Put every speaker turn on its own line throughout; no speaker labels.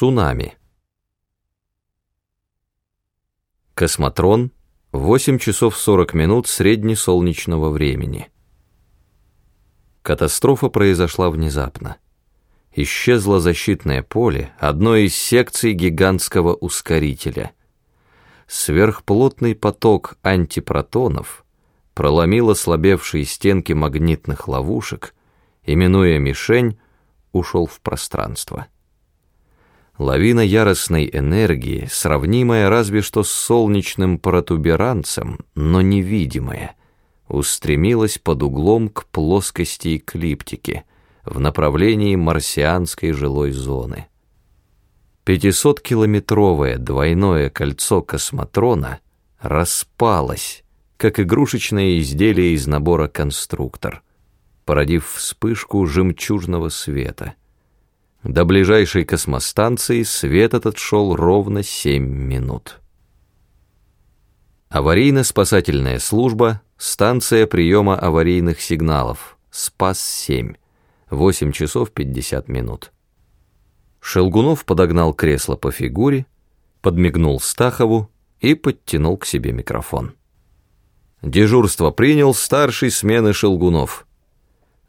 Цунами. Космотрон, 8 часов 40 минут среднесолнечного времени. Катастрофа произошла внезапно. Исчезло защитное поле одной из секций гигантского ускорителя. Сверхплотный поток антипротонов проломил ослабевшие стенки магнитных ловушек, именуя мишень, ушел в пространство. Лавина яростной энергии, сравнимая разве что с солнечным протуберанцем, но невидимая, устремилась под углом к плоскости эклиптики в направлении марсианской жилой зоны. 500-километровое двойное кольцо космотрона распалось, как игрушечное изделие из набора «Конструктор», породив вспышку жемчужного света — до ближайшей космостанции свет этот шел ровно 7 минут. Аварийно-спасательная служба, станция приема аварийных сигналов, СПАС-7, 8 часов 50 минут. Шелгунов подогнал кресло по фигуре, подмигнул Стахову и подтянул к себе микрофон. Дежурство принял старший смены Шелгунов.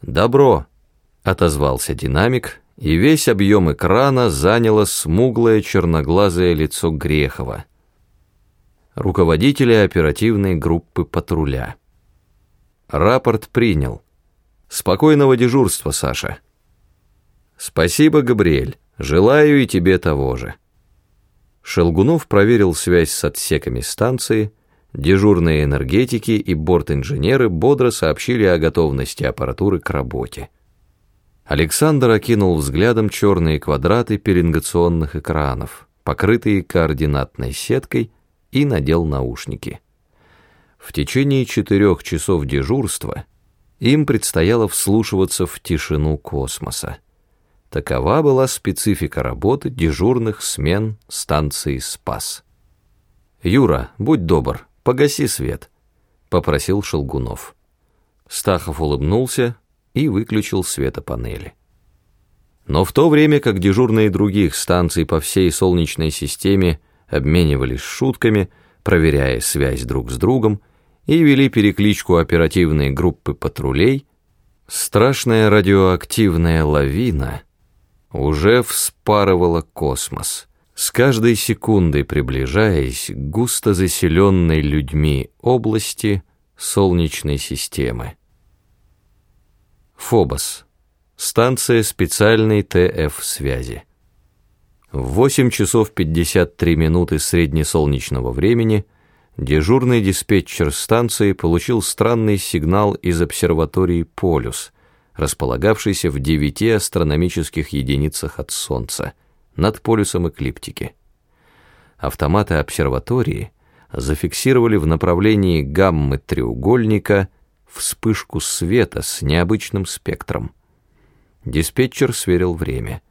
«Добро», — отозвался динамик, и весь объем экрана заняло смуглое черноглазое лицо Грехова, руководителя оперативной группы патруля. Рапорт принял. Спокойного дежурства, Саша. Спасибо, Габриэль. Желаю и тебе того же. Шелгунов проверил связь с отсеками станции, дежурные энергетики и бортинженеры бодро сообщили о готовности аппаратуры к работе. Александр окинул взглядом черные квадраты пеленгационных экранов, покрытые координатной сеткой, и надел наушники. В течение четырех часов дежурства им предстояло вслушиваться в тишину космоса. Такова была специфика работы дежурных смен станции «Спас». «Юра, будь добр, погаси свет», — попросил Шелгунов. Стахов улыбнулся, и выключил светопанели. Но в то время как дежурные других станций по всей Солнечной системе обменивались шутками, проверяя связь друг с другом, и вели перекличку оперативной группы патрулей, страшная радиоактивная лавина уже вспарывала космос, с каждой секундой приближаясь к густо заселенной людьми области Солнечной системы. Фобос. Станция специальной ТФ-связи. В 8 часов 53 минуты среднесолнечного времени дежурный диспетчер станции получил странный сигнал из обсерватории «Полюс», располагавшейся в 9 астрономических единицах от Солнца, над полюсом эклиптики. Автоматы обсерватории зафиксировали в направлении гаммы треугольника – вспышку света с необычным спектром. Диспетчер сверил время.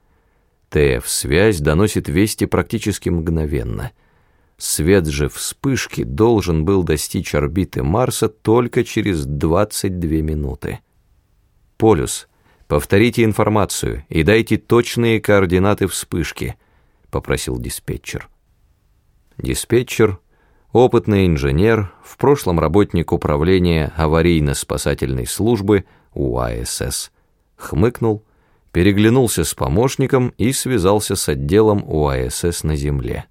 ТФ-связь доносит вести практически мгновенно. Свет же вспышки должен был достичь орбиты Марса только через 22 минуты. «Полюс, повторите информацию и дайте точные координаты вспышки», — попросил диспетчер. Диспетчер опытный инженер, в прошлом работник управления аварийно-спасательной службы УАСС, хмыкнул, переглянулся с помощником и связался с отделом УАСС на земле.